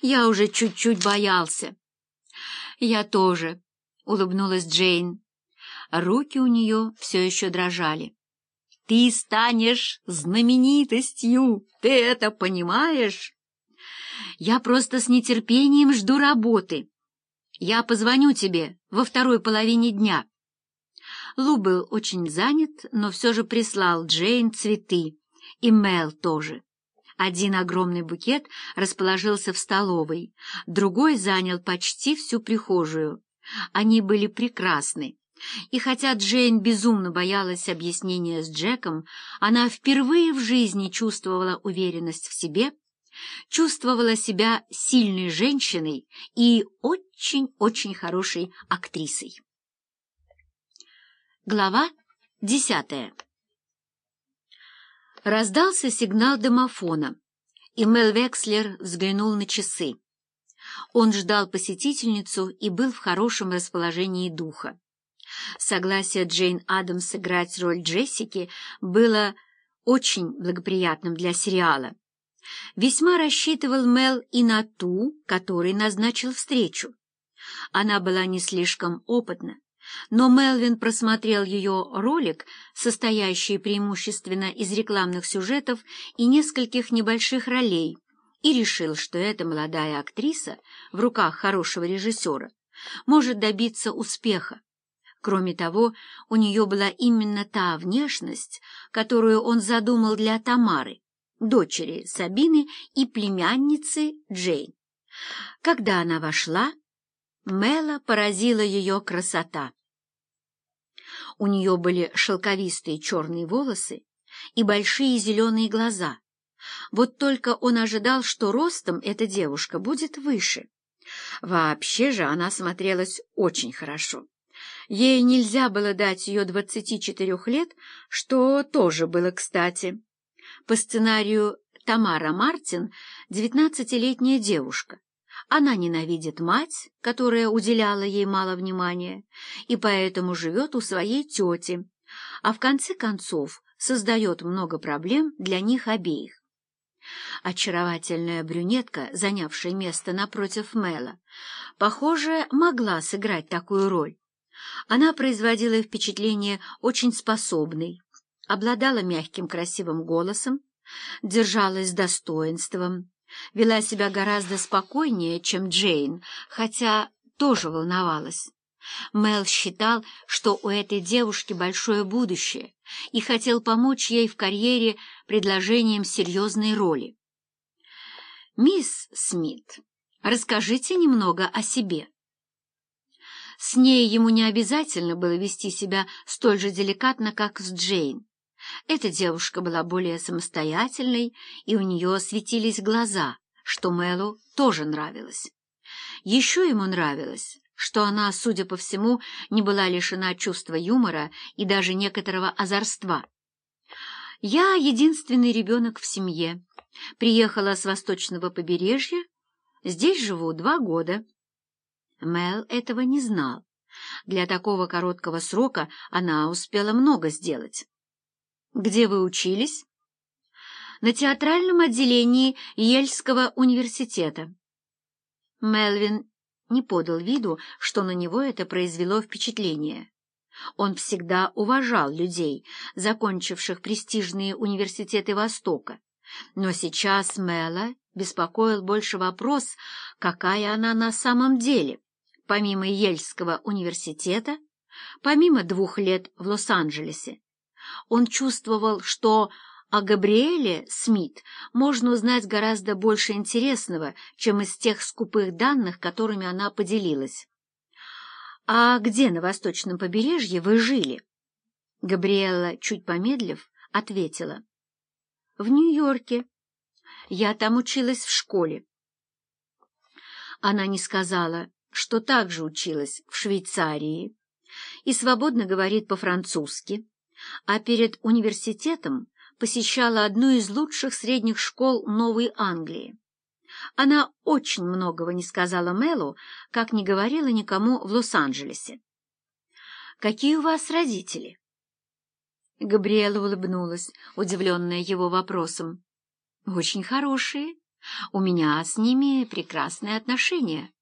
Я уже чуть-чуть боялся. Я тоже, — улыбнулась Джейн. Руки у нее все еще дрожали. Ты станешь знаменитостью, ты это понимаешь? Я просто с нетерпением жду работы. Я позвоню тебе во второй половине дня. Лу был очень занят, но все же прислал Джейн цветы, и Мел тоже. Один огромный букет расположился в столовой, другой занял почти всю прихожую. Они были прекрасны. И хотя Джейн безумно боялась объяснения с Джеком, она впервые в жизни чувствовала уверенность в себе, чувствовала себя сильной женщиной и очень-очень хорошей актрисой. Глава десятая Раздался сигнал домофона, и Мел Векслер взглянул на часы. Он ждал посетительницу и был в хорошем расположении духа. Согласие Джейн Адамс сыграть роль Джессики было очень благоприятным для сериала. Весьма рассчитывал Мел и на ту, который назначил встречу. Она была не слишком опытна, но Мелвин просмотрел ее ролик, состоящий преимущественно из рекламных сюжетов и нескольких небольших ролей, и решил, что эта молодая актриса в руках хорошего режиссера может добиться успеха. Кроме того, у нее была именно та внешность, которую он задумал для Тамары, дочери Сабины и племянницы Джейн. Когда она вошла, Мела поразила ее красота. У нее были шелковистые черные волосы и большие зеленые глаза. Вот только он ожидал, что ростом эта девушка будет выше. Вообще же она смотрелась очень хорошо. Ей нельзя было дать ее двадцати четырех лет, что тоже было кстати. По сценарию Тамара Мартин девятнадцатилетняя девушка, она ненавидит мать, которая уделяла ей мало внимания, и поэтому живет у своей тети, а в конце концов создает много проблем для них обеих. Очаровательная брюнетка, занявшая место напротив Мэла, похоже, могла сыграть такую роль. Она производила впечатление очень способной, обладала мягким красивым голосом, держалась с достоинством, вела себя гораздо спокойнее, чем Джейн, хотя тоже волновалась. Мел считал, что у этой девушки большое будущее и хотел помочь ей в карьере предложением серьезной роли. «Мисс Смит, расскажите немного о себе». С ней ему не обязательно было вести себя столь же деликатно, как с Джейн. Эта девушка была более самостоятельной, и у нее светились глаза, что Мэлу тоже нравилось. Еще ему нравилось, что она, судя по всему, не была лишена чувства юмора и даже некоторого озорства. «Я единственный ребенок в семье. Приехала с восточного побережья. Здесь живу два года». Мэл этого не знал. Для такого короткого срока она успела много сделать. Где вы учились? На театральном отделении Ельского университета. Мелвин не подал виду, что на него это произвело впечатление. Он всегда уважал людей, закончивших престижные университеты Востока, но сейчас Мэла беспокоил больше вопрос, какая она на самом деле, помимо Ельского университета, помимо двух лет в Лос-Анджелесе. Он чувствовал, что о Габриэле Смит можно узнать гораздо больше интересного, чем из тех скупых данных, которыми она поделилась. «А где на восточном побережье вы жили?» Габриэла, чуть помедлив, ответила. «В Нью-Йорке. Я там училась в школе». Она не сказала, что также училась в Швейцарии и свободно говорит по-французски, а перед университетом посещала одну из лучших средних школ Новой Англии. Она очень многого не сказала Мэлу, как не говорила никому в Лос-Анджелесе. «Какие у вас родители?» Габриэла улыбнулась, удивленная его вопросом. «Очень хорошие. У меня с ними прекрасные отношения.